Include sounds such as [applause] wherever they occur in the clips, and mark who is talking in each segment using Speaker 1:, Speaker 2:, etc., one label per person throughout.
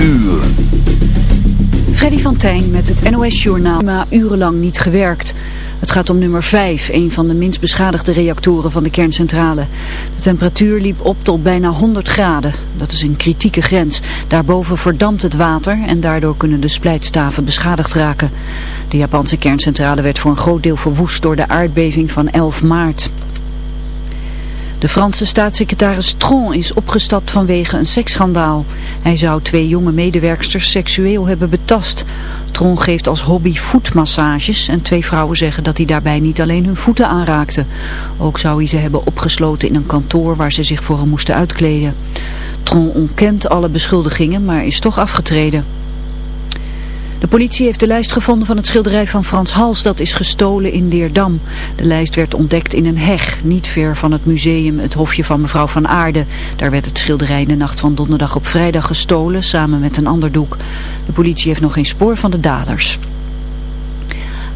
Speaker 1: uur.
Speaker 2: Freddy van Tijn met het NOS-journaal. Maar urenlang niet gewerkt. Het gaat om nummer 5, een van de minst beschadigde reactoren van de kerncentrale. De temperatuur liep op tot bijna 100 graden. Dat is een kritieke grens. Daarboven verdampt het water en daardoor kunnen de splijtstaven beschadigd raken. De Japanse kerncentrale werd voor een groot deel verwoest door de aardbeving van 11 maart. De Franse staatssecretaris Tron is opgestapt vanwege een seksschandaal. Hij zou twee jonge medewerksters seksueel hebben betast. Tron geeft als hobby voetmassages en twee vrouwen zeggen dat hij daarbij niet alleen hun voeten aanraakte. Ook zou hij ze hebben opgesloten in een kantoor waar ze zich voor hem moesten uitkleden. Tron ontkent alle beschuldigingen, maar is toch afgetreden. De politie heeft de lijst gevonden van het schilderij van Frans Hals dat is gestolen in Leerdam. De lijst werd ontdekt in een heg, niet ver van het museum Het Hofje van mevrouw van Aarde. Daar werd het schilderij de nacht van donderdag op vrijdag gestolen samen met een ander doek. De politie heeft nog geen spoor van de daders.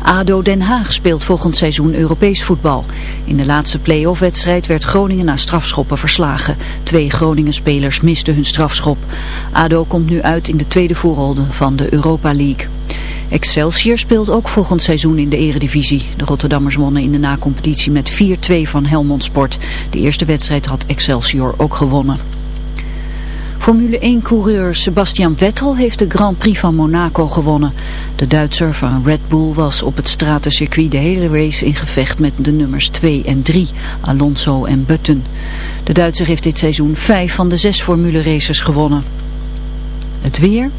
Speaker 2: ADO Den Haag speelt volgend seizoen Europees voetbal. In de laatste play-off wedstrijd werd Groningen na strafschoppen verslagen. Twee Groningen spelers misten hun strafschop. ADO komt nu uit in de tweede voorronde van de Europa League. Excelsior speelt ook volgend seizoen in de eredivisie. De Rotterdammers wonnen in de nacompetitie met 4-2 van Helmond Sport. De eerste wedstrijd had Excelsior ook gewonnen. Formule 1-coureur Sebastian Vettel heeft de Grand Prix van Monaco gewonnen. De Duitser van Red Bull was op het stratencircuit de hele race in gevecht met de nummers 2 en 3, Alonso en Button. De Duitser heeft dit seizoen vijf van de zes formule races gewonnen. Het weer.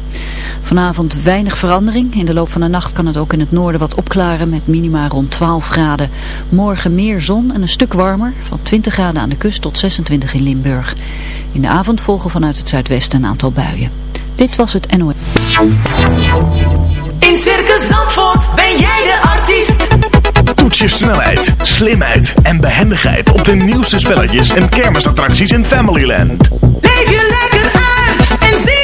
Speaker 2: Vanavond weinig verandering. In de loop van de nacht kan het ook in het noorden wat opklaren met minima rond 12 graden. Morgen meer zon en een stuk warmer. Van 20 graden aan de kust tot 26 in Limburg. In de avond volgen vanuit het zuidwesten een aantal buien. Dit was het NOS.
Speaker 3: In Circus Zandvoort ben jij de artiest.
Speaker 1: Toets je snelheid, slimheid en behendigheid op de nieuwste spelletjes en kermisattracties in Familyland.
Speaker 3: Leef je lekker uit en zie.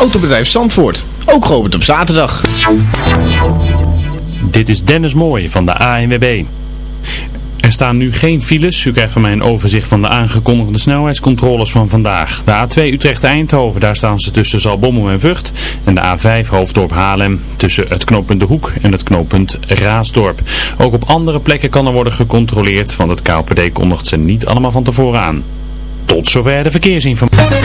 Speaker 4: Autobedrijf Zandvoort, ook geopend op zaterdag.
Speaker 5: Dit is Dennis Mooij van de ANWB. Er staan nu geen files. U krijgt van mij een overzicht van de aangekondigde snelheidscontroles van vandaag. De A2 Utrecht-Eindhoven, daar staan ze tussen Zalbommel en Vught. En de A5 Hoofddorp Haarlem tussen het knooppunt De Hoek en het knooppunt Raasdorp. Ook op andere plekken kan er worden gecontroleerd, want het KPD kondigt ze niet allemaal van tevoren aan. Tot zover de verkeersinformatie.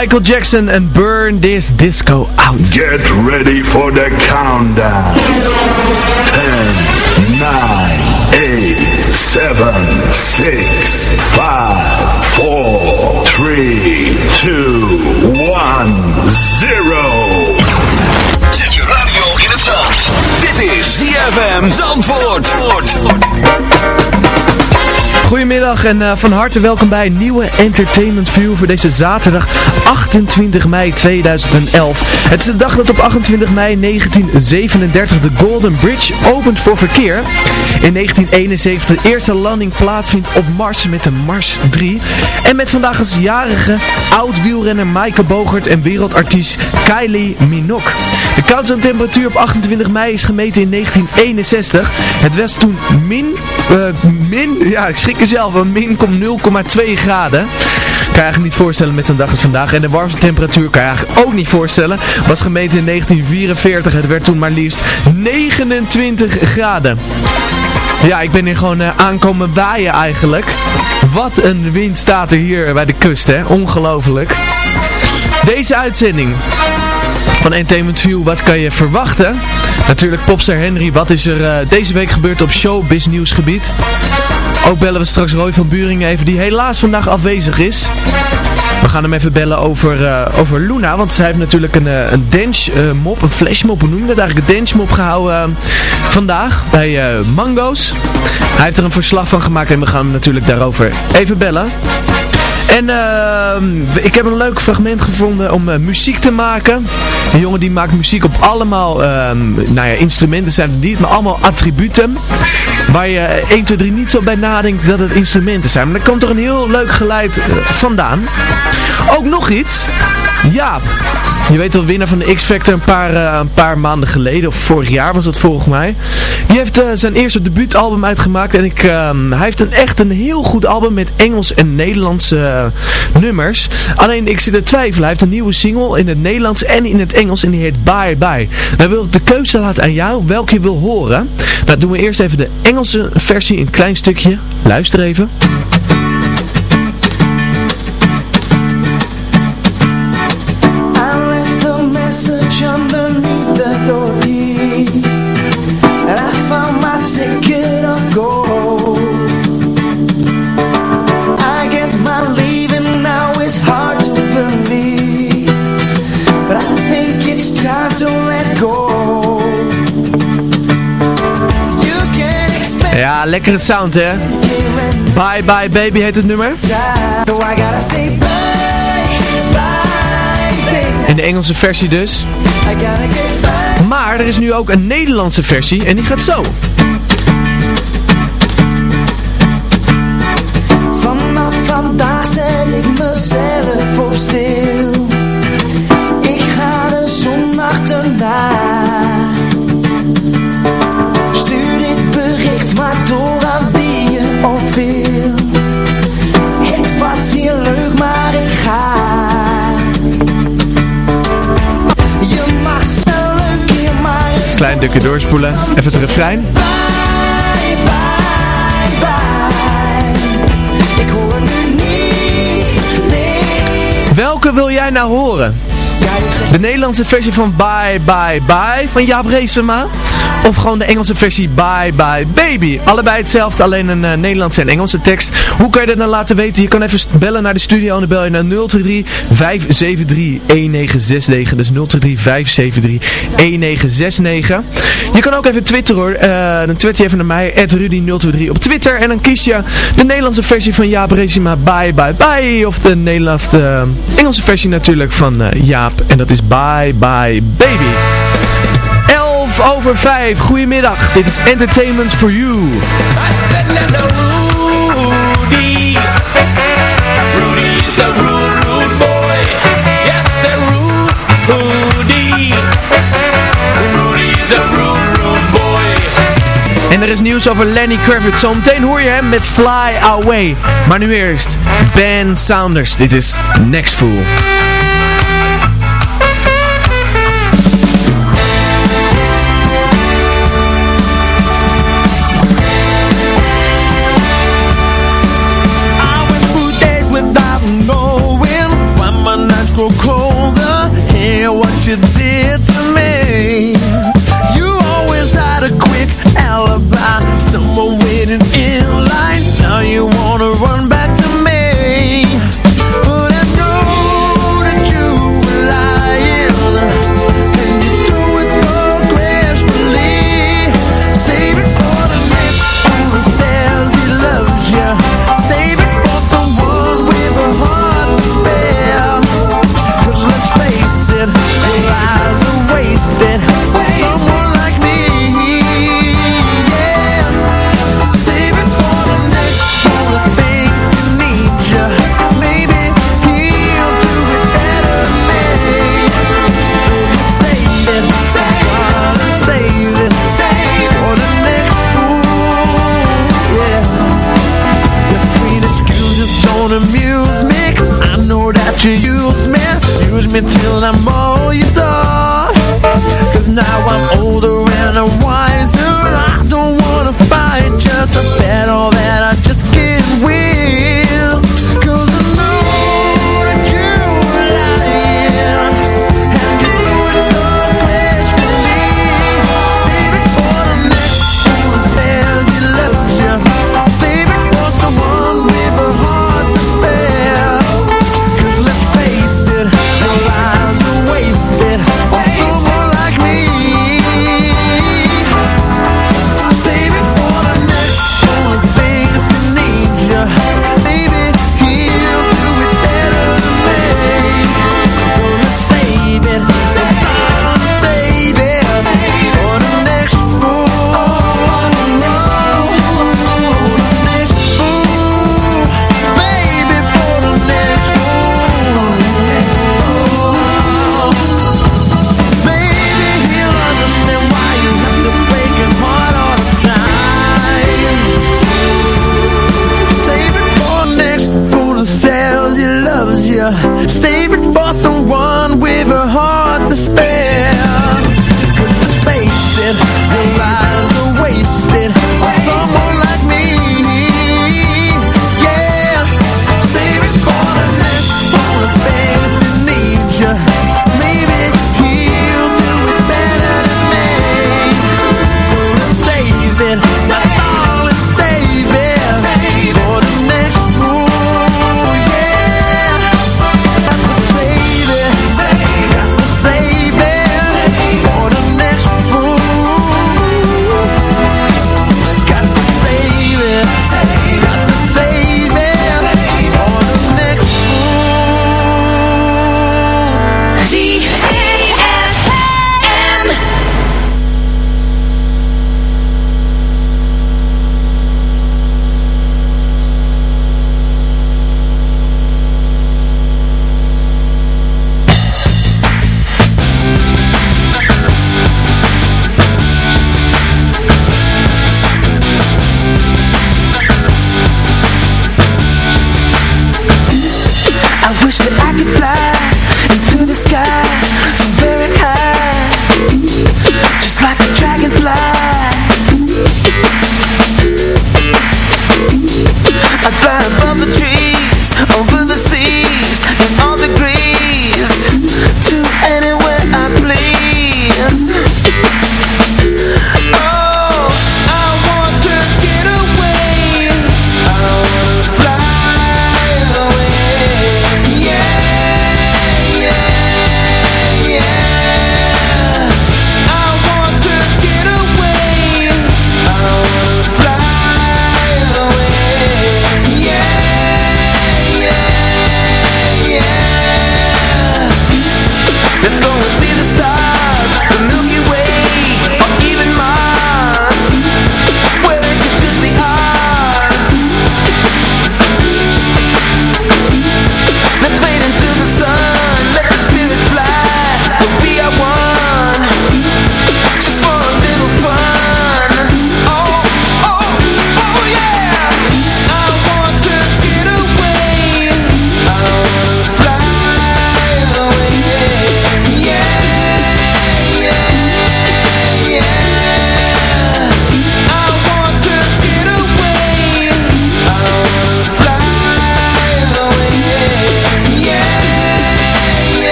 Speaker 6: Michael Jackson en Burn This Disco Out.
Speaker 1: Get ready for the countdown. 10, 9, 8, 7, 6, 5, 4, 3, 2, 1, 0. Zet je radio in het zand. Dit is ZFM Zandvoort.
Speaker 6: Goedemiddag en eh, van harte welkom bij een nieuwe Entertainment View voor deze zaterdag 28 mei 2011. Het is de dag dat op 28 mei 1937 de Golden Bridge opent voor verkeer. In 1971 de eerste landing plaatsvindt op Mars met de Mars 3. En met vandaag als jarige oud-wielrenner Maaike Bogert en wereldartiest Kylie Minogue. De koudste temperatuur op 28 mei is gemeten in 1961. Het was toen min, eh, min, ja ik schrik er zelf, van min 0,2 graden. Kan je eigenlijk niet voorstellen met zo'n dag als vandaag. En de warmste temperatuur kan je eigenlijk ook niet voorstellen. Was gemeten in 1944. Het werd toen maar liefst 29 graden. Ja, ik ben hier gewoon eh, aankomen waaien eigenlijk. Wat een wind staat er hier bij de kust, hè. Ongelooflijk. Deze uitzending van Entertainment View, wat kan je verwachten? Natuurlijk popster Henry, wat is er eh, deze week gebeurd op showbiz nieuwsgebied? Ook bellen we straks Roy van Buringen even, die helaas vandaag afwezig is. We gaan hem even bellen over, eh, over Luna, want zij heeft natuurlijk een, eh, een dance eh, mop, een flashmop, hoe noem je dat eigenlijk? Een dance mop gehouden eh, vandaag bij Mango's. Hij heeft er een verslag van gemaakt en we gaan hem natuurlijk daarover even bellen. En ehm, ik heb een leuk fragment gevonden om eh, muziek te maken. Een jongen die maakt muziek op allemaal, ehm, nou ja, instrumenten zijn het niet, maar allemaal attributen. Waar je eh, 1, 2, 3 niet zo bij nadenkt dat het instrumenten zijn. Maar er komt toch een heel leuk geluid eh, vandaan. Ook nog iets. Ja, je weet wel, winnaar van de X-Factor een paar, eh, een paar maanden geleden, of vorig jaar was dat volgens mij. Die heeft zijn eerste debuutalbum uitgemaakt en ik, ehm, hij heeft een, echt een heel goed album met Engels en Nederlandse eh, nummers. Alleen ik zit te twijfelen, hij heeft een nieuwe single in het Nederlands en in het Engels en die heet Bye Bye. Dan wil ik de keuze laten aan jou welke je wil horen. Nou doen we eerst even de Engelse versie, een klein stukje. Luister even.
Speaker 7: Lekkere sound hè. Bye Bye Baby heet het nummer. In de Engelse versie dus. Maar er is nu ook een Nederlandse versie en die gaat zo.
Speaker 3: Vanaf vandaag ik mezelf op
Speaker 7: Klein dukje doorspoelen. Even het refrein.
Speaker 3: Bye, bye, Ik hoor niet,
Speaker 7: Welke wil jij nou horen? De Nederlandse versie van Bye Bye Bye van Jaap Reesema? Of gewoon de Engelse versie Bye Bye Baby? Allebei hetzelfde, alleen een eh, Nederlandse en Engelse tekst. Hoe kan je dat nou laten weten? Je kan even bellen naar de studio en dan bel je naar 023 573 1969. Dus 023 573 1969. Je kan ook even twitteren hoor. Eh, dan twitter je even naar mij, Rudy023 op Twitter. En dan kies je de Nederlandse versie van Jaap Reesema Bye Bye Bye. Of de Nederlandse, eh, Engelse versie natuurlijk van Jaap. En dat is Bye Bye Baby. 11 over 5. Goedemiddag. Dit is Entertainment for You.
Speaker 6: I said hello, Rudy. Rudy is a rude, rude boy. Yes, a rude, Rudy. Rudy is a rude, rude boy.
Speaker 7: En er is nieuws over Lenny Kravitz. Zometeen hoor je hem met Fly Away. Maar nu eerst Ben Saunders. Dit is Next Fool.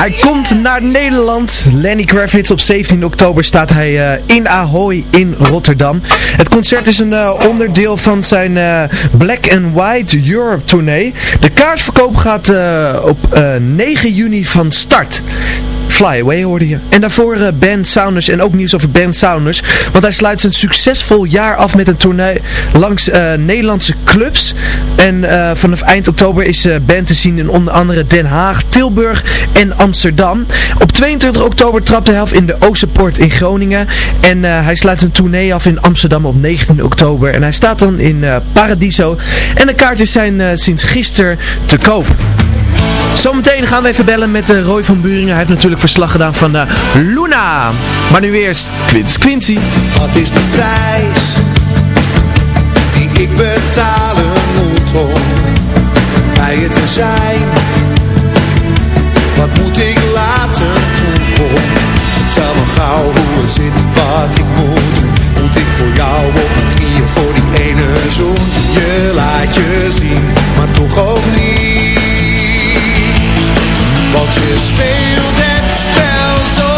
Speaker 6: Hij komt naar Nederland. Lenny Kravitz op 17 oktober staat hij eh, in Ahoy in Rotterdam. Het concert is een eh, onderdeel van zijn eh, Black and White Europe tournee. De kaartverkoop gaat op eh, 9 juni van start. Fly hoorde je. En daarvoor eh, Ben Saunders en ook nieuws over Ben Saunders. Want hij sluit zijn succesvol jaar af met een tournee langs eh, Nederlandse clubs. En eh, vanaf eind oktober is Ben te zien in onder andere Den Haag, Tilburg en Amsterdam. Op 22 oktober trapt hij af in de Oosterpoort in Groningen. En hij sluit een tournee af in Amsterdam op 19 oktober. En hij staat dan in Paradiso. En de kaartjes zijn sinds gisteren te koop. Zometeen gaan we even bellen met Roy van Buringen. Hij heeft natuurlijk verslag gedaan van eh, Luna. Maar nu eerst Quincy Quincy.
Speaker 8: Wat is de prijs die ik betalen moet om bij je te zijn? Wat moet ik laten doen? Kom, vertel me gauw hoe het zit, wat ik moet doen. Moet ik voor jou op mijn knieën voor die ene zoen? Je laat je zien, maar toch ook niet. Want je speelt het spel zolang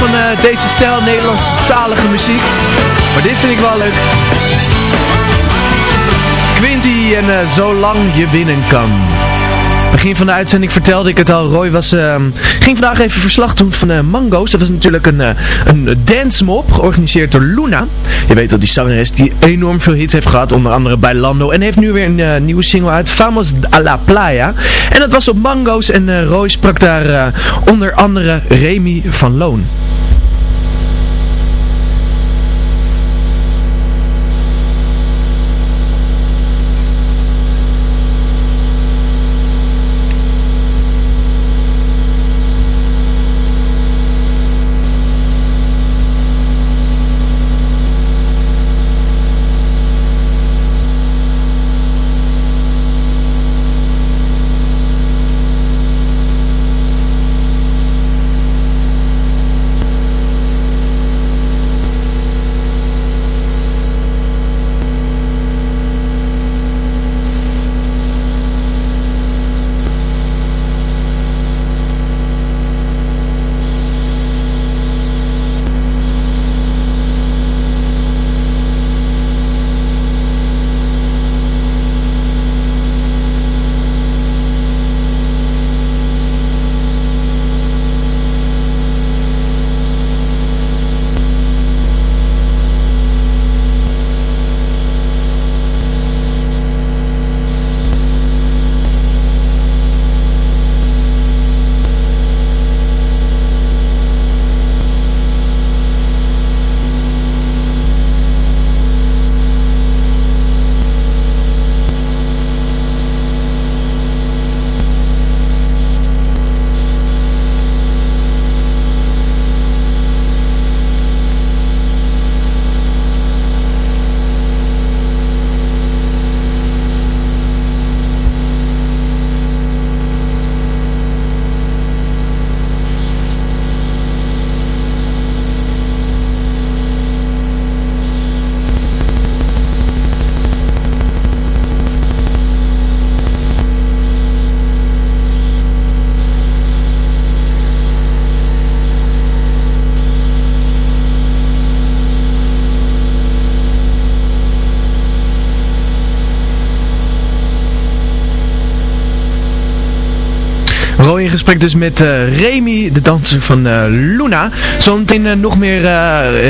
Speaker 6: van eh, deze stijl Nederlandstalige muziek. Maar dit vind ik wel leuk. Quinty en eh, Zolang je winnen kan. Begin van de uitzending vertelde ik het al. Roy was, ehm, ging vandaag even verslag doen van uh, Mango's. Dat was natuurlijk een, uh, een dance mop georganiseerd door Luna. Je weet dat die zangeres die enorm veel hits heeft gehad. Onder andere bij Lando. En heeft nu weer een eh, nieuwe single uit. Famos a la Playa. En dat was op Mango's. En Roy sprak daar onder andere Remy van Loon. Gesprek dus met uh, Remy, de danser van uh, Luna. Zometeen uh, nog meer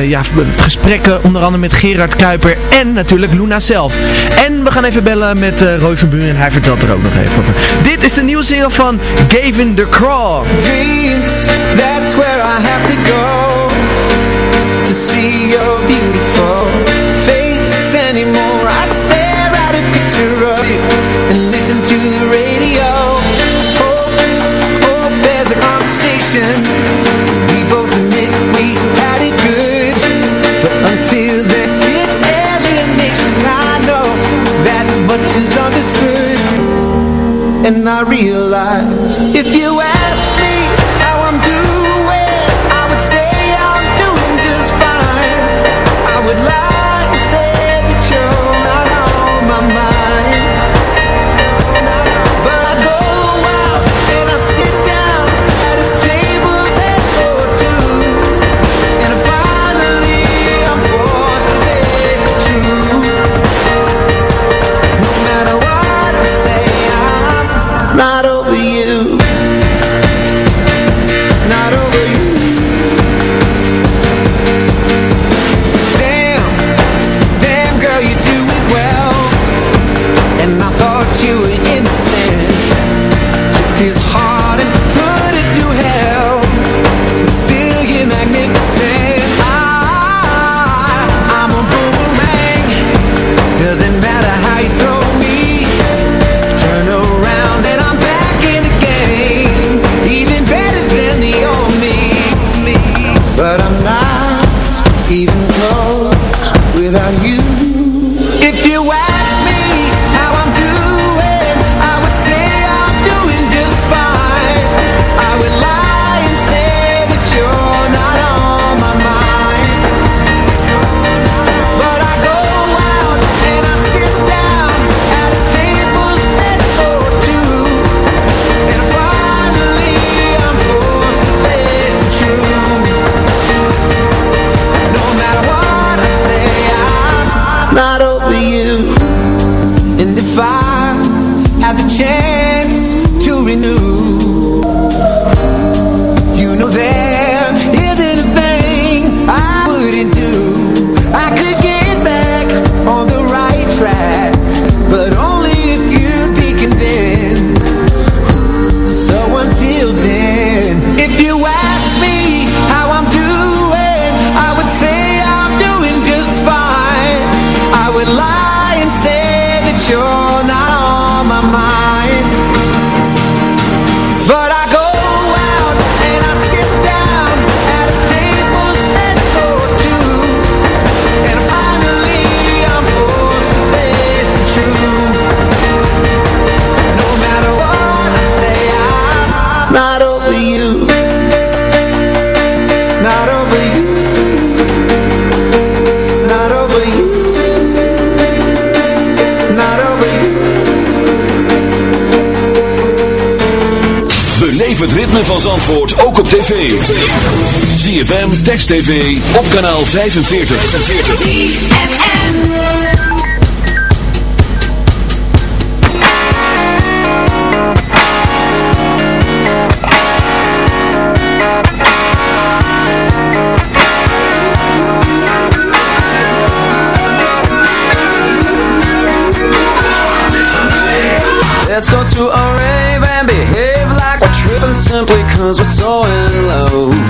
Speaker 6: ja, gesprekken, onder andere met Gerard Kuiper en natuurlijk Luna zelf. En we gaan even bellen met Roy van Buren en hij vertelt er ook nog even over. Dit is de nieuwe single van Gavin the Crawl.
Speaker 7: Dreams, that's where I have to go To see your beautiful I realize if you
Speaker 9: tv. ZFM, Text TV, op kanaal 45.
Speaker 10: ZFM.
Speaker 7: Let's go to a rave and behave like we're tripping simply cause we're so in close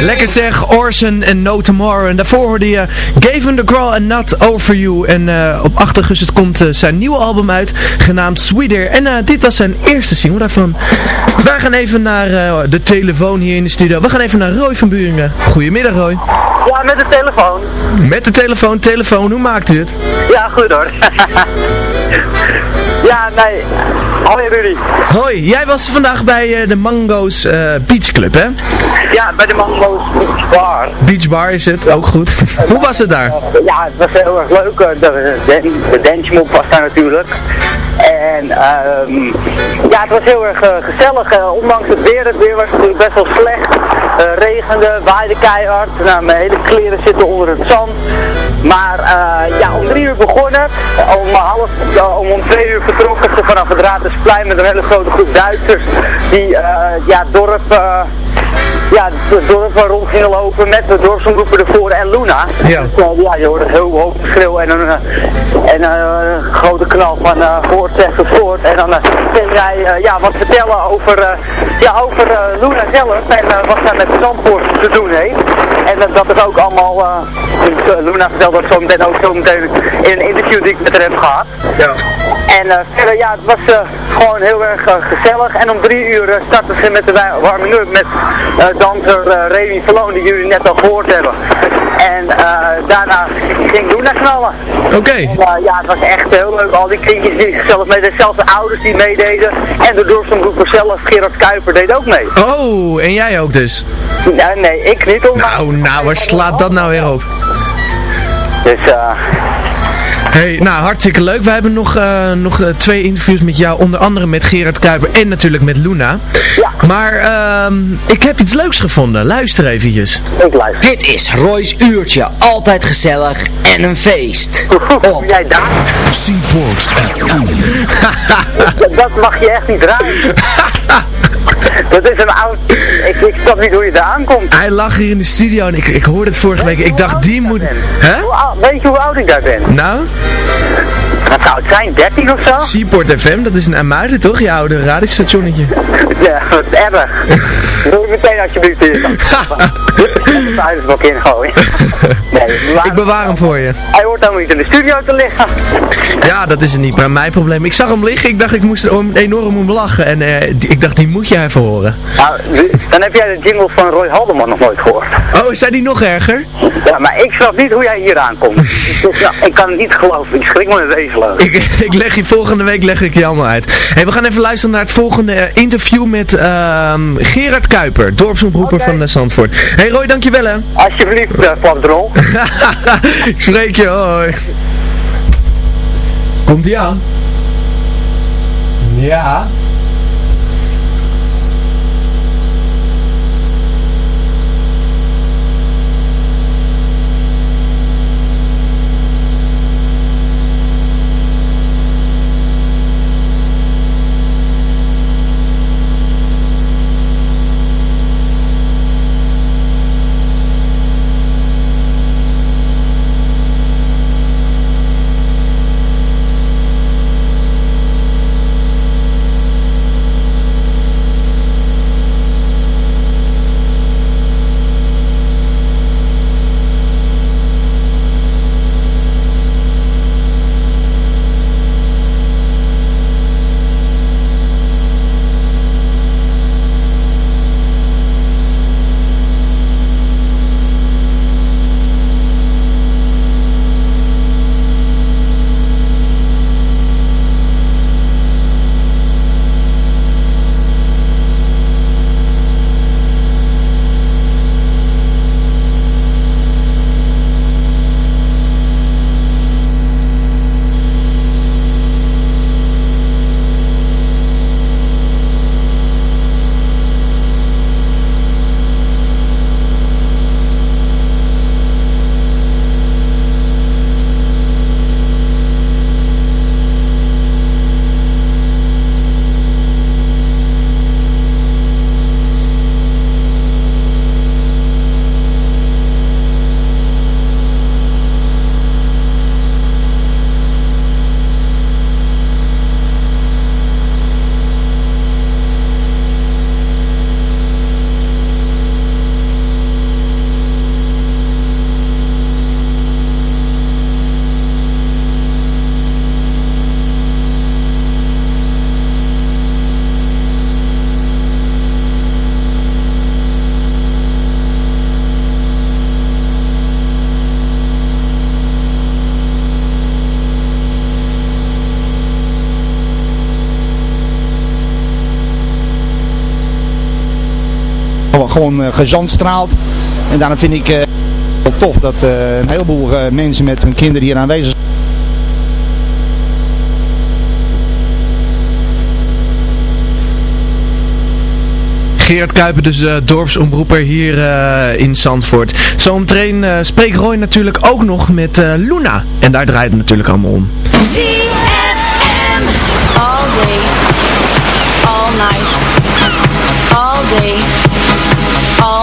Speaker 6: Lekker zeg, Orson en No Tomorrow. En daarvoor hoorde je Gavin the Crawl and Not Over You. En eh, op 8 augustus komt eh, zijn nieuwe album uit, genaamd Sweeter. En eh, dit was zijn eerste single daarvan. Wij gaan even naar de telefoon hier in de studio. We gaan even naar Roy van Buringen. Goedemiddag Roy.
Speaker 11: Ja, met de telefoon.
Speaker 6: Met de telefoon, telefoon, hoe maakt u het?
Speaker 11: Ja, goed hoor. [laughs] ja, nee. Hoi Rudy.
Speaker 6: Hoi, jij was vandaag bij eh, de Mango's eh, Beach Club, hè?
Speaker 11: Ja, bij de Mango's Beach Bar.
Speaker 6: Beach Bar is het, ook goed. Hoe was het daar?
Speaker 11: Ja, het was heel erg leuk. eh, De, de, de dancemop was daar natuurlijk. En ehm ja, het was heel erg eh, gezellig. eh, ondanks het weer. Het weer was natuurlijk best wel slecht. Eh, regende, waaide keihard. Nou, mijn hele kleren zitten onder het zand. Maar ja, om drie uur begonnen. Om, half, om, om twee uur vertrokken ze vanaf het Raadhuisplein met een hele grote groep Duitsers. Die ja, dorp ja, het dorp waar rond gingen lopen met de dorpsomroepen ervoor en Luna.
Speaker 6: Ja.
Speaker 11: Dus, eh, ja, je hoorde heel hoog geschreeuw en een, eh, en eh, een grote knal van uh, voort zegt voort. En dan ging jij ja, wat vertellen over, ja, over Luna zelf en wat zij met Zandvoort te doen heeft. En dat het ook allemaal, dus, Luna vertelde dat zo meteen ook zo meteen in een interview die ik met haar heb gehad.
Speaker 6: Ja.
Speaker 11: En eh, verder, ja, het was eh, gewoon heel erg eh, gezellig. En om drie uur starten ze met de wa- warming up met danser Remy Verloon, die jullie net al gehoord hebben. En daarna ging Luna knallen.
Speaker 6: Oké.
Speaker 11: Ja, het was echt heel leuk. Al die kindjes die zelf meededen, zelfs de ouders die meededen. En de dorpsomroeper zelf, Gerard Kuiper, deed ook mee.
Speaker 6: Oh, en jij ook dus?
Speaker 11: Nee, nee ik niet. Maar-
Speaker 6: Nou, nou, waar slaat dat nou weer op?
Speaker 11: Dus, eh...
Speaker 6: Hey, nou hartstikke leuk. We hebben nog, eh, nog eh, twee interviews met jou, onder andere met Gerard Kuiper en natuurlijk met Luna.
Speaker 11: Ja.
Speaker 6: Maar ehm, ik heb iets leuks gevonden. Luister eventjes.
Speaker 11: Ik luister.
Speaker 12: Dit is Roy's Uurtje, altijd gezellig en een feest.
Speaker 11: Hoe jij daar?
Speaker 1: Seaport FM.
Speaker 11: Dat- [laughs] Dat mag je echt niet draaien. [laughs] Dat is een oud... Ik, ik snap niet hoe je daar aankomt.
Speaker 6: Hij lag hier in de studio en ik, ik hoorde het vorige week. Ik dacht, die moet... Hè?
Speaker 11: Weet je hoe oud ik daar ben?
Speaker 6: Nou,
Speaker 11: Dat zou het zijn, 13 of zo?
Speaker 6: Seaport FM, dat is een Amuiden toch? Je oude radiostationnetje.
Speaker 11: Ja, wat erg. [laughs] Doe je meteen alsjeblieft hier. [laughs] Vuilnisbak. [laughs] Nee,
Speaker 6: Ik bewaar hem voor je.
Speaker 11: Hij hoort dan niet in de studio te liggen.
Speaker 6: Ja, dat is niet mijn probleem. Ik zag hem liggen, ik dacht ik moest er enorm om lachen. En eh, ik dacht, die moet je even horen.
Speaker 11: Nou, dan heb jij de jingle van Roy Haldeman nog nooit gehoord.
Speaker 6: Oh, zijn die nog erger?
Speaker 11: Ja, maar ik snap niet hoe jij hier aankomt. [laughs] Dus, ja, ik kan het niet geloven. Ik schrik me het wezenloos.
Speaker 6: Ik, [laughs] ik leg je volgende week leg ik je allemaal uit. Hey, we gaan even luisteren naar het volgende eh, interview met ehm, Gerard Kuiper, dorpsomroeper van uh, Zandvoort. Hey Roy, dankjewel
Speaker 11: Alsjeblieft, uh, [laughs]
Speaker 6: ik spreek je, hoi. Komt ie aan? Ja.
Speaker 13: Gewoon, gewoon eh, gezandstraald. En daarom vind ik eh, wel tof dat eh, een heleboel eh, mensen met hun kinderen hier aanwezig zijn.
Speaker 6: Gerard Kuiper, dus uh, dorpsomroeper hier uh, in Zandvoort. Zometeen uh, spreekt Roy natuurlijk ook nog met Luna. En daar draait het natuurlijk allemaal om.
Speaker 10: ZFM All day All night All day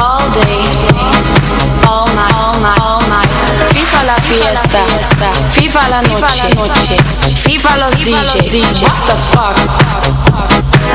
Speaker 14: all day, all night, all night, all night. Viva la fiesta, viva la noche, viva los DJs. What the fuck?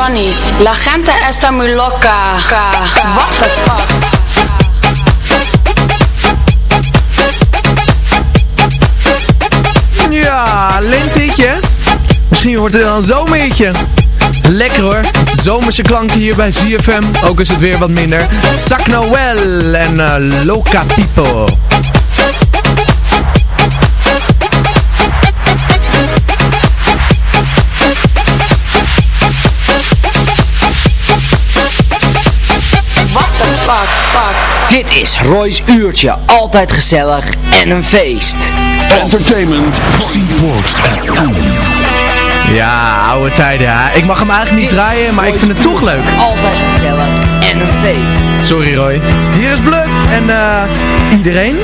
Speaker 14: Johnny, la gente está muy loca. What the fuck?
Speaker 6: Ja, lentetje. Misschien wordt het wel een zomerhitje. Lekker hoor. Zomerse klanken hier bij ZFM. Ook is het weer wat minder. Sac Noel en eh, Loca People.
Speaker 14: Fuck? fuck?
Speaker 12: Dit is Roy's uurtje. Altijd gezellig en een feest.
Speaker 9: Entertainment Seaport FM.
Speaker 6: Ja, oude tijden. Ja. Ik mag hem eigenlijk niet draaien, maar ik vind het toch leuk.
Speaker 12: Altijd gezellig en een feest.
Speaker 6: Sorry Roy. Hier is Bluff en eh iedereen.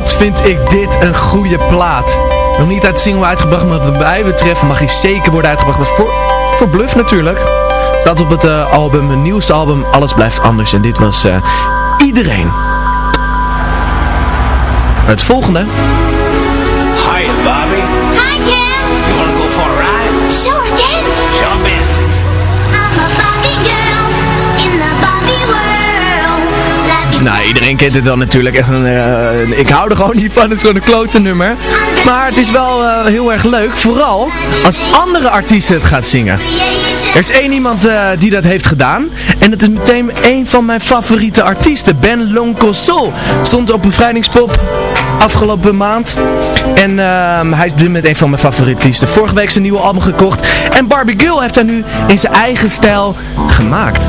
Speaker 6: Wat vind ik dit een goede plaat. Nog niet uit single uitgebracht, maar wat mij betreft mag hij zeker worden uitgebracht. Voor, voor Bluff natuurlijk. Staat op het eh, album, een nieuwste album, Alles Blijft Anders. En dit was eh, Iedereen. Het volgende. Iedereen kent het wel natuurlijk. Echt een, eh, ik hou er gewoon niet van. Het is gewoon een klote nummer. Maar het is wel eh, heel erg leuk. Vooral als andere artiesten het gaat zingen. Er is één iemand eh, die dat heeft gedaan. En dat is meteen een van mijn favoriete artiesten. Ben Loncosol. Stond op bevrijdingspop afgelopen maand. En ehm, hij is dit moment een van mijn favoriete artiesten. Vorige week zijn nieuwe album gekocht. En Barbie Girl heeft hij nu in zijn eigen stijl gemaakt.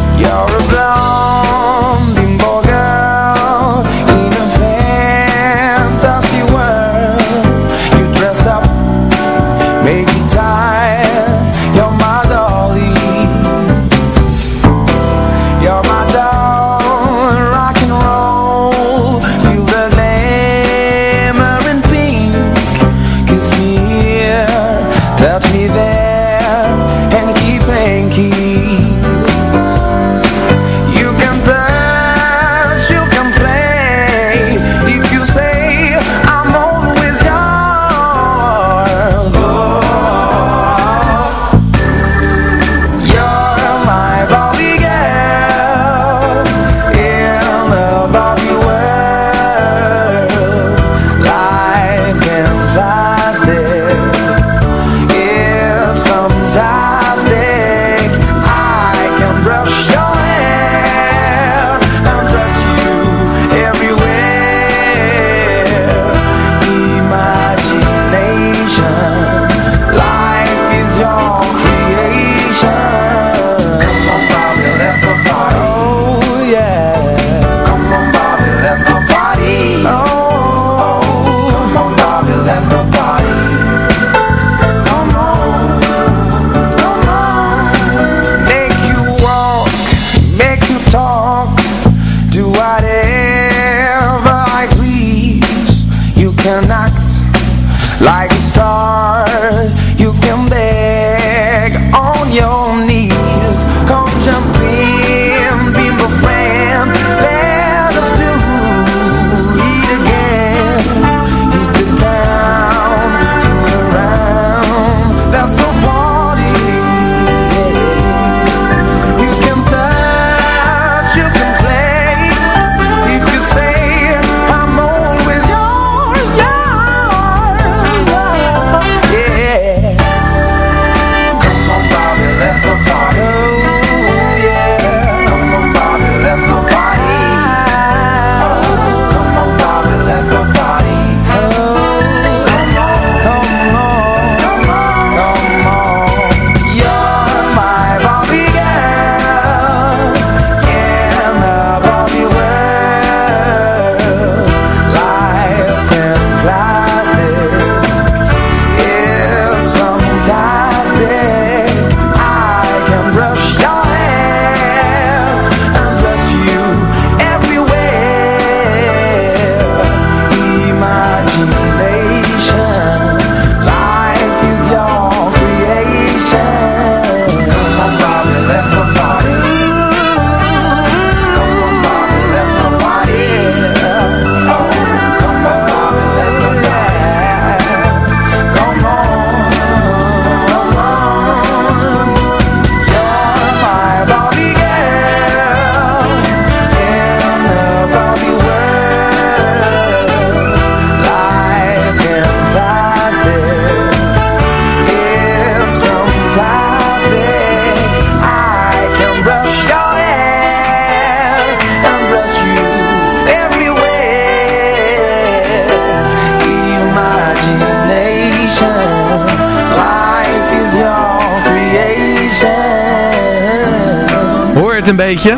Speaker 6: Beetje?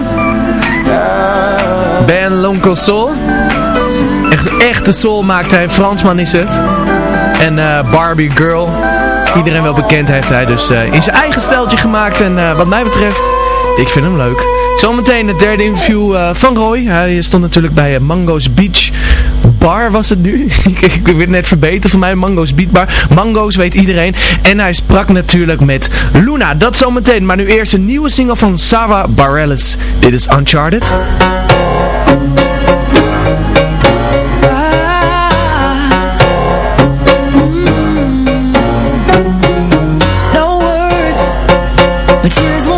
Speaker 6: Ben Loncosol. Echt echte soul maakt hij. Fransman is het. En eh, Barbie Girl. Iedereen wel bekend heeft hij dus eh, in zijn eigen steltje gemaakt. En eh, wat mij betreft, ik vind hem leuk. Zometeen het derde interview van Roy. Hij stond natuurlijk bij Mango's Beach was het nu. [laughs] ik werd net verbeterd van mij, Mango's Beatbar. Mango's weet iedereen. En hij sprak natuurlijk met Luna. Dat zometeen, maar nu eerst een nieuwe single van Sarah Bareilles. Dit is Uncharted.
Speaker 15: But tears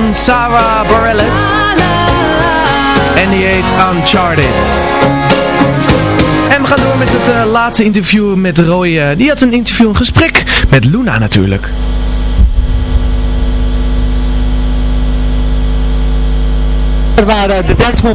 Speaker 6: van Sarah Bareilles. En die Uncharted. En we gaan door met het eh, laatste interview met Roy. Eh, die had een interview, een gesprek met Luna natuurlijk.
Speaker 16: Er waren de
Speaker 17: Dance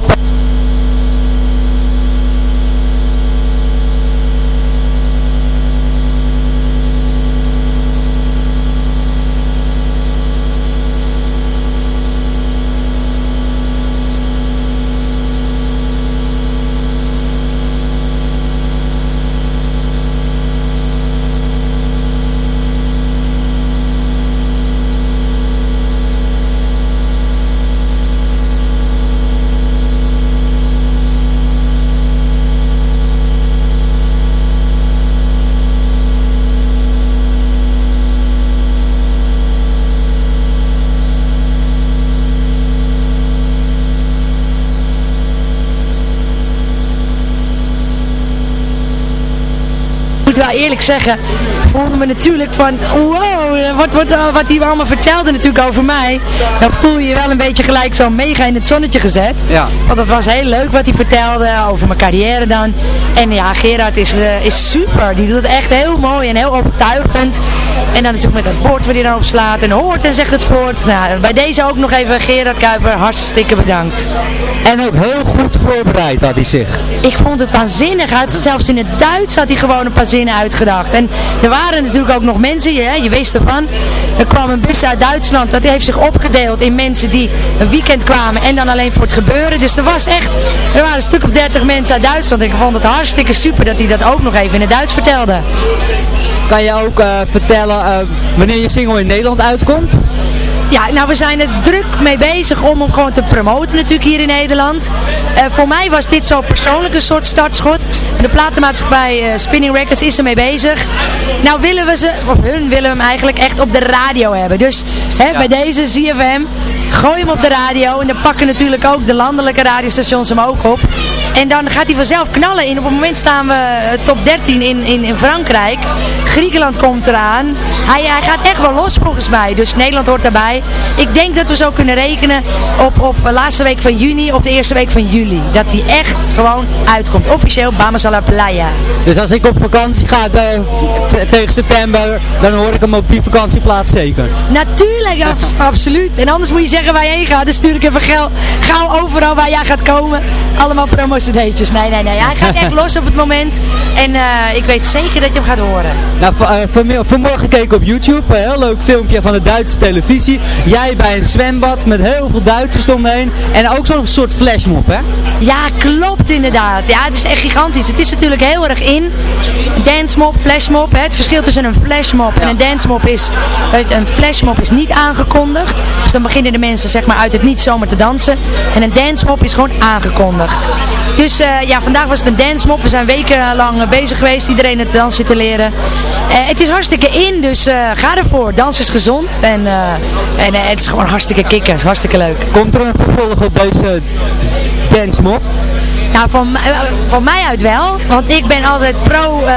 Speaker 17: eerlijk zeggen, voelde me natuurlijk van, wow, wat, wat, eh, wat hij allemaal vertelde natuurlijk over mij. Dan voel je je wel een beetje gelijk zo mega in het zonnetje gezet.
Speaker 16: Ja.
Speaker 17: Want dat was heel leuk wat hij vertelde over mijn carrière dan. En ja, Gerard is, eh, is super. Die doet het echt heel mooi en heel overtuigend. En dan natuurlijk met dat woord wat hij dan op slaat en hoort en zegt het woord. Nou, bij deze ook nog even Gerard Kuiper, hartstikke bedankt.
Speaker 16: En ook heel goed voorbereid had hij zich.
Speaker 17: Ik vond het waanzinnig. Hij had zelfs in het Duits had hij gewoon een paar zinnen uitgedacht. En er waren natuurlijk ook nog mensen, je, je wist ervan. Er kwam een bus uit Duitsland. Dat heeft zich opgedeeld in mensen die een weekend kwamen en dan alleen voor het gebeuren. Dus er was echt, er waren een stuk of dertig mensen uit Duitsland. Ik vond het hartstikke super dat hij dat ook nog even in het Duits vertelde.
Speaker 16: Kan je ook eh, vertellen eh, wanneer je single in Nederland uitkomt?
Speaker 17: Ja, nou we zijn er druk mee bezig om hem gewoon te promoten natuurlijk hier in Nederland. Eh, voor mij was dit zo persoonlijk een soort startschot. De platenmaatschappij eh, Spinning Records is ermee bezig. Nou willen we ze, of hun willen hem eigenlijk echt op de radio hebben. Dus hè, bij deze ZFM, gooi hem op de radio. En dan pakken natuurlijk ook de landelijke radiostations hem ook op. En dan gaat hij vanzelf knallen in. Op het moment staan we eh, top 13 in, in, in Frankrijk. Griekenland komt eraan. Hij, hij gaat echt wel los volgens mij. Dus Nederland hoort daarbij. Ik denk dat we zo kunnen rekenen op, op de laatste week van juni, op de eerste week van juli. Dat hij echt gewoon uitkomt. Officieel Bamas a la Playa.
Speaker 16: Dus als ik op vakantie ga eh, tegen september, dan hoor ik hem op die vakantieplaats zeker.
Speaker 17: Natuurlijk, abs- [laughs] absoluut. En anders moet je zeggen waar je heen gaat. Dan stuur ik even gauw, gauw overal waar jij gaat komen. Allemaal Nee, nee, nee. Hij gaat echt los op het moment. En eh, ik weet zeker dat je hem gaat horen.
Speaker 16: Nou, eh, vanmorgen keek ik op YouTube, een heel leuk filmpje van de Duitse televisie. Jij bij een zwembad met heel veel Duitsers omheen. En ook zo'n soort flashmob, hè?
Speaker 17: Ja, klopt inderdaad. Ja, het is echt gigantisch. Het is natuurlijk heel erg in. Dancemob, flashmob. Hè. Het verschil tussen een flashmob en een dancemob is... dat Een flashmob is niet aangekondigd. Dus dan beginnen de mensen zeg maar uit het niet zomaar te dansen. En een dancemob is gewoon aangekondigd. Dus eh, ja, vandaag was het een dancemob. We zijn wekenlang bezig geweest. Iedereen het dansen te leren. Eh, het is hartstikke in, dus eh, ga ervoor. Dans is gezond. En, en het is gewoon hartstikke kicken. Hartstikke leuk.
Speaker 16: Komt er een vervolg op deze dance mob?
Speaker 17: Nou, van, mij- eh, van mij uit wel. Want ik ben altijd pro eh,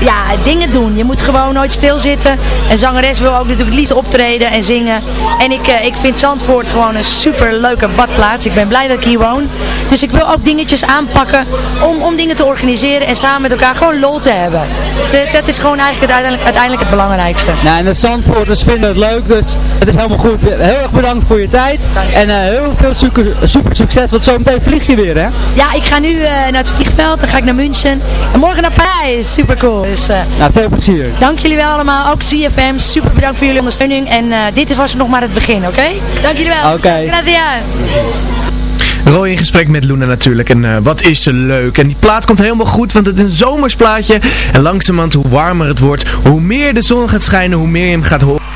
Speaker 17: ja, dingen doen. Je moet gewoon nooit stilzitten. Een zangeres wil ook natuurlijk liefst optreden en zingen. En ik, eh, ik vind Zandvoort gewoon een super leuke badplaats. Ik ben blij dat ik hier woon. Dus ik wil ook dingetjes aanpakken om, om dingen te organiseren en samen met elkaar gewoon lol te hebben. Dat, dat is gewoon eigenlijk het, uiteindelijk, uiteindelijk het belangrijkste.
Speaker 16: Nou, en de Zandvoorters vinden het leuk, dus het is helemaal goed. Heel erg bedankt voor je tijd. En heel veel super, super succes, want zometeen vlieg je weer, hè?
Speaker 17: Ja, ik ga nu eh, naar het vliegveld, dan ga ik naar München. En morgen naar Parijs, super cool. Dus, eh,
Speaker 16: Nou, veel plezier.
Speaker 17: Dank jullie wel allemaal, ook CFM, super bedankt voor jullie ondersteuning. En eh, dit was nog maar het begin, oké? Dank jullie wel.
Speaker 6: Oké.
Speaker 17: Muchas Gracias.
Speaker 6: Roy in gesprek met Luna natuurlijk. En eh, wat is ze leuk. En die plaat komt helemaal goed, want het is een zomersplaatje. En langzamerhand, hoe warmer het wordt, hoe meer de zon gaat schijnen, hoe meer je hem gaat horen.